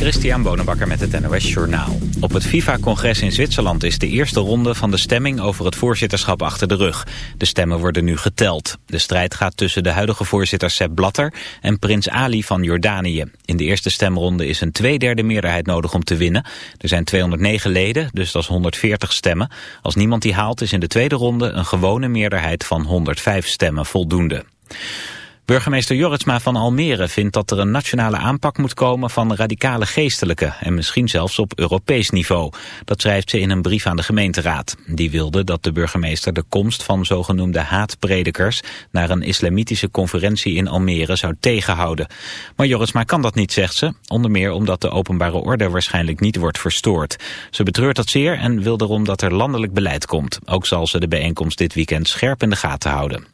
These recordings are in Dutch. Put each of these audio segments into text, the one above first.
Christian Bonenbakker met het NOS Journaal. Op het FIFA-congres in Zwitserland is de eerste ronde van de stemming over het voorzitterschap achter de rug. De stemmen worden nu geteld. De strijd gaat tussen de huidige voorzitter Sepp Blatter en prins Ali van Jordanië. In de eerste stemronde is een tweederde meerderheid nodig om te winnen. Er zijn 209 leden, dus dat is 140 stemmen. Als niemand die haalt is in de tweede ronde een gewone meerderheid van 105 stemmen voldoende. Burgemeester Jorritsma van Almere vindt dat er een nationale aanpak moet komen van radicale geestelijken en misschien zelfs op Europees niveau. Dat schrijft ze in een brief aan de gemeenteraad. Die wilde dat de burgemeester de komst van zogenoemde haatpredikers naar een islamitische conferentie in Almere zou tegenhouden. Maar Jorritsma kan dat niet, zegt ze, onder meer omdat de openbare orde waarschijnlijk niet wordt verstoord. Ze betreurt dat zeer en wil daarom dat er landelijk beleid komt. Ook zal ze de bijeenkomst dit weekend scherp in de gaten houden.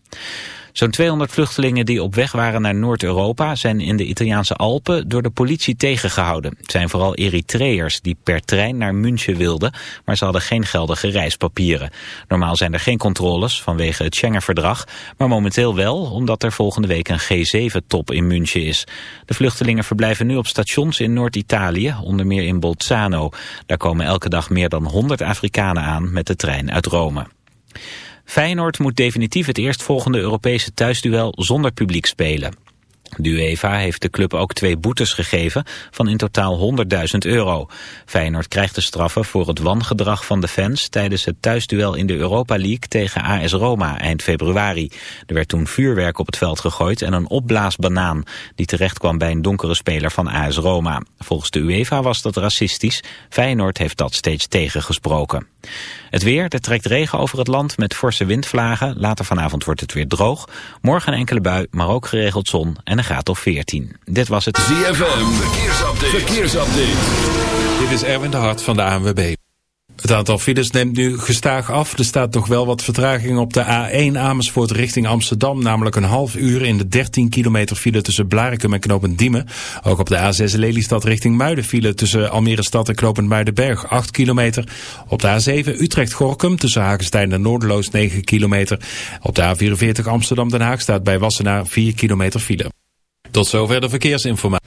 Zo'n 200 vluchtelingen die op weg waren naar Noord-Europa zijn in de Italiaanse Alpen door de politie tegengehouden. Het zijn vooral Eritreërs die per trein naar München wilden, maar ze hadden geen geldige reispapieren. Normaal zijn er geen controles vanwege het Schengen-verdrag, maar momenteel wel omdat er volgende week een G7-top in München is. De vluchtelingen verblijven nu op stations in Noord-Italië, onder meer in Bolzano. Daar komen elke dag meer dan 100 Afrikanen aan met de trein uit Rome. Feyenoord moet definitief het eerstvolgende Europese thuisduel zonder publiek spelen. De UEFA heeft de club ook twee boetes gegeven van in totaal 100.000 euro. Feyenoord krijgt de straffen voor het wangedrag van de fans tijdens het thuisduel in de Europa League tegen AS Roma eind februari. Er werd toen vuurwerk op het veld gegooid en een opblaasbanaan die terecht kwam bij een donkere speler van AS Roma. Volgens de UEFA was dat racistisch. Feyenoord heeft dat steeds tegengesproken. Het weer, er trekt regen over het land met forse windvlagen. Later vanavond wordt het weer droog. Morgen een enkele bui, maar ook geregeld zon en een graad of 14. Dit was het ZFM, verkeersupdate. verkeersupdate. Dit is Erwin de Hart van de ANWB. Het aantal files neemt nu gestaag af. Er staat nog wel wat vertraging op de A1 Amersfoort richting Amsterdam. Namelijk een half uur in de 13 kilometer file tussen Blarikum en Knopend Diemen. Ook op de A6 Lelystad richting Muiden file tussen Almere Stad en Knopend Muidenberg 8 kilometer. Op de A7 Utrecht-Gorkum tussen Hagenstein en Noorderloos 9 kilometer. Op de A44 Amsterdam-Den Haag staat bij Wassenaar 4 kilometer file. Tot zover de verkeersinformatie.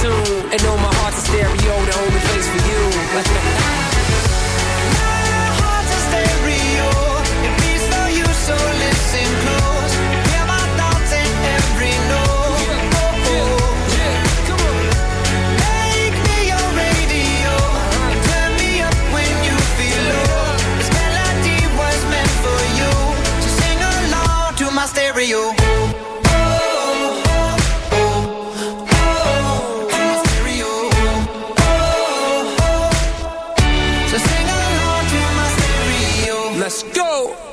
soon. And know my heart's a stereo, the only place for you.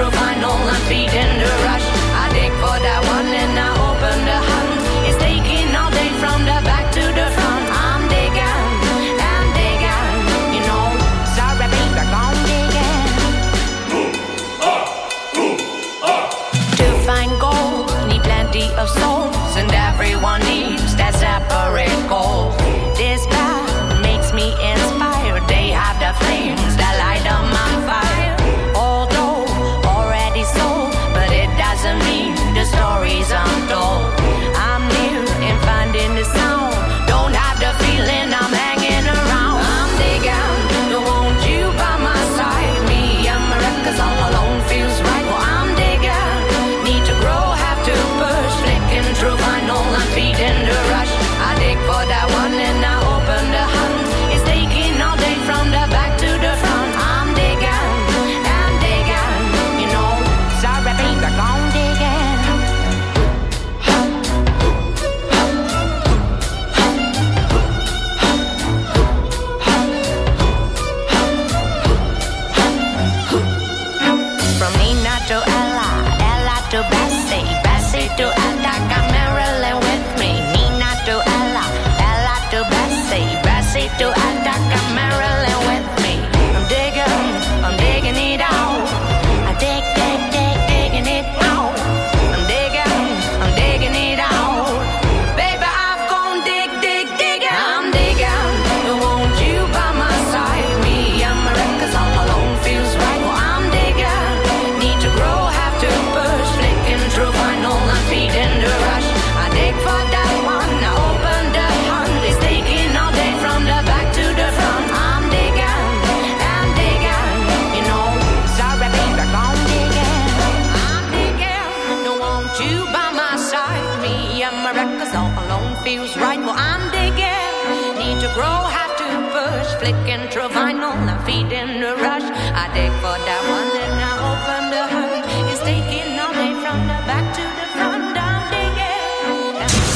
ultra vinyl and feed in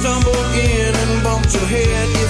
Stumbled in and bumped your head.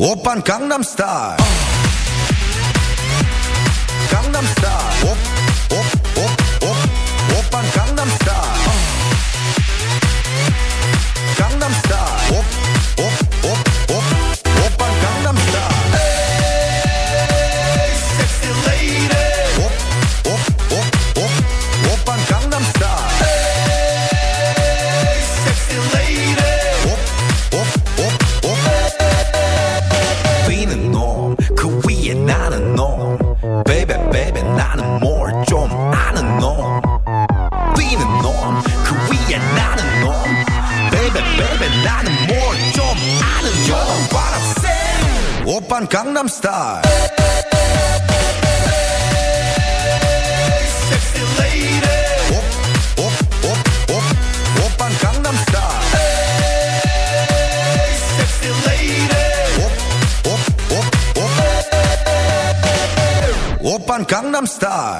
Oppan Gangnam Style. Gangnam Style. Op, op, op, Gangnam I'm star.